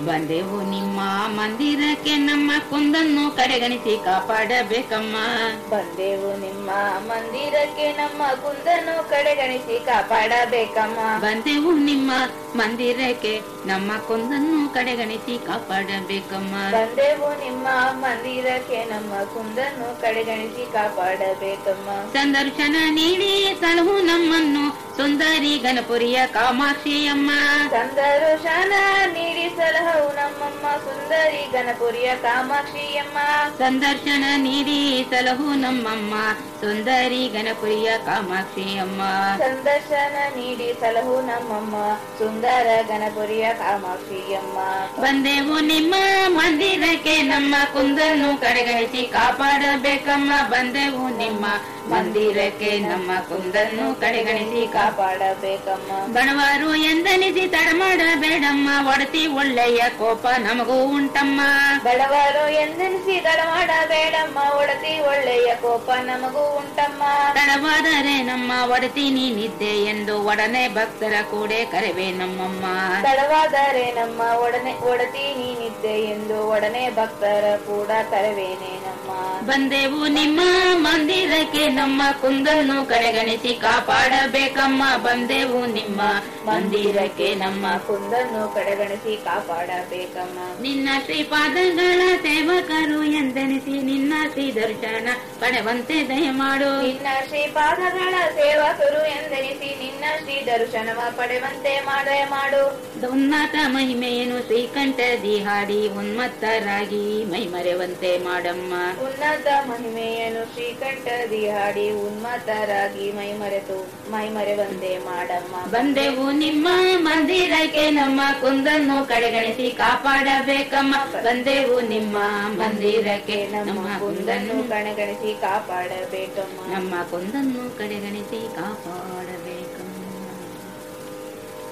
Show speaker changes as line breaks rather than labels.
ಬಂದೆವು ನಿಮ್ಮ ಮಂದಿರಕ್ಕೆ ನಮ್ಮ ಕುಂದನ್ನು ಕಡೆಗಣಿಸಿ ಕಾಪಾಡಬೇಕಮ್ಮ.
ಬಂದೆವು ನಿಮ್ಮ ಮಂದಿರಕ್ಕೆ ನಮ್ಮ ಕುಂದನ್ನು ಕಡೆಗಣಿಸಿ ಕಾಪಾಡಬೇಕಮ್ಮ.
ಬಂದೆವು ನಿಮ್ಮ ಮಂದಿರಕ್ಕೆ ನಮ್ಮ ಕುಂದನ್ನು ಕಡೆಗಣಿಸಿ ಕಾಪಾಡಬೇಕಮ್ಮ.
ಬಂದೆವು ನಿಮ್ಮ ಮಂದಿರಕ್ಕೆ ನಮ್ಮ ಕುಂದನ್ನು ಕಡೆಗಣಿಸಿ ಕಾಪಾಡಬೇಕಮ್ಮ.
ಸಂದರ್ಶನ ನೀಡಿ ಸಲಹು ನಮ್ಮನ್ನು ಸುಂದರಿ ಗಣಪುರಿಯ ಕಾಮಾಕ್ಷಿಯಮ್ಮ.
ಸಂದರ್ಶನ ನೀಡಿ ಸಲಹವು ನಮ್ಮಮ್ಮ ಸುಂದರಿ ಗಣಪುರಿಯ ಕಾಮಾಕ್ಷಿಯಮ್ಮ.
ಸಂದರ್ಶನ ನೀಡಿ ಸಲಹು ನಮ್ಮಮ್ಮ ಸುಂದರಿ ಗಣಪುರಿಯ ಕಾಮಾಕ್ಷಿಯಮ್ಮ.
ಸಂದರ್ಶನ ನೀಡಿ ಸಲಹು ನಮ್ಮಮ್ಮ ಸುಂದರ ಗಣಪುರಿಯ ಕಾಮಾಕ್ಷಿಯಮ್ಮ.
ಬಂದೆವು ನಿಮ್ಮ ಮಂದಿರಕ್ಕೆ ನಮ್ಮ ಕುಂದನ್ನು ಕಡೆಗಣಿಸಿ ಕಾಪಾಡಬೇಕಮ್ಮ. ಬಂದೆವು ನಿಮ್ಮ ಮಂದಿರಕ್ಕೆ ನಮ್ಮ ಕುಂದನ್ನು ಕಡೆಗಣಿಸಿ
ಕಾಪಾಡಬೇಕಮ್ಮ.
ಬಣವಾರು ಎಂದನಿಸಿ ತಡಮಾಡಬೇಡಮ್ಮ ಒಡತಿ ಒಳ್ಳೆಯ ಕೋಪ ನಮಗೂ ಉಂಟಮ್ಮ.
ಬಡವರು ಎಂದೆನಿಸಿ ತಡಮಾಡಬೇಡಮ್ಮ ಒಡತಿ ಒಳ್ಳೆಯ ಕೋಪ ನಮಗೂ ಉಂಟಮ್ಮ.
ತಡವಾದರೆ ನಮ್ಮ ಒಡತಿ ನೀನಿದ್ದೆ ಎಂದು ಒಡನೆ ಭಕ್ತರ ಕೂಡೆ ಕರೆವೆ ನಮ್ಮಮ್ಮ
ತಡವಾದರೆ ನಮ್ಮ ಒಡನೆ ಒಡತಿ ನೀನಿದ್ದೆ ಎಂದು ಒಡನೆ ಭಕ್ತರ ಕೂಡ ಕರೆವೇನೆ ನಮ್ಮ
ಬಂದೆವು ನಿಮ್ಮ ಮಂದಿರಕ್ಕೆ ನಮ್ಮ ಕುಂದನ್ನು ಕಡೆಗಣಿಸಿ ಕಾಪಾಡಬೇಕಮ್ಮ. ಬಂದೆವು ನಿಮ್ಮ ಮಂದಿರಕ್ಕೆ. ನಮ್ಮ
ಕುಂದನ್ನು ಕಡೆಗಣಿಸಿ ಕಾಪಾಡಬೇಕಮ್ಮ.
ನಿನ್ನ ಶ್ರೀಪಾದಗಳ ಸೇವಕರು ಎಂದೆನಿಸಿ ನಿನ್ನ ಶ್ರೀ ದರ್ಶನ ಪಡೆವಂತೆ ದಯಮಾಡು.
ನಿನ್ನ ಶ್ರೀಪಾದಗಳ ಸೇವಕರು ಎಂದೆನಿಸಿ ನಿನ್ನ ಶ್ರೀ ದರ್ಶನವ ಪಡೆವಂತೆ ಮಾಡು
ಉನ್ನತ ಮಹಿಮೆಯನ್ನು ಶ್ರೀಕಂಠ ಹಾಡಿ ಉನ್ಮತ್ತರಾಗಿ ಮೈಮರೆವಂತೆ ಮಾಡಮ್ಮ.
ಉನ್ನತ ಮಹಿಮೆಯನ್ನು ಶ್ರೀಕಂಠ ದಿಹಾಡಿ ಉನ್ಮತ್ತರಾಗಿ ಮೈಮರೆತು ಮೈಮರೆವಂತೆ ಮಾಡಮ್ಮ.
ಬಂದೆವು ನಿಮ್ಮ ಮಂದಿರಕ್ಕೆ ನಮ್ಮ ಕುಂದನ್ನು ಕಡೆಗಣಿಸಿ ಕಾಪಾಡಬೇಕಮ್ಮ. ಬಂದೆವು ನಿಮ್ಮ ಮಂದಿರಕ್ಕೆ ನಮ್ಮ ಕುಂದನ್ನು
ಕಡೆಗಣಿಸಿ ಕಾಪಾಡಬೇಕಮ್ಮ.
ನಮ್ಮ ಕುಂದನ್ನು ಕಡೆಗಣಿಸಿ ಕಾಪಾಡಬೇಕಮ್ಮ.